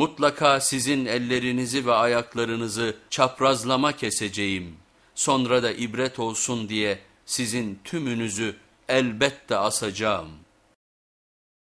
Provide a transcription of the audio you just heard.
Mutlaka sizin ellerinizi ve ayaklarınızı çaprazlama keseceğim. Sonra da ibret olsun diye sizin tümünüzü elbette asacağım.''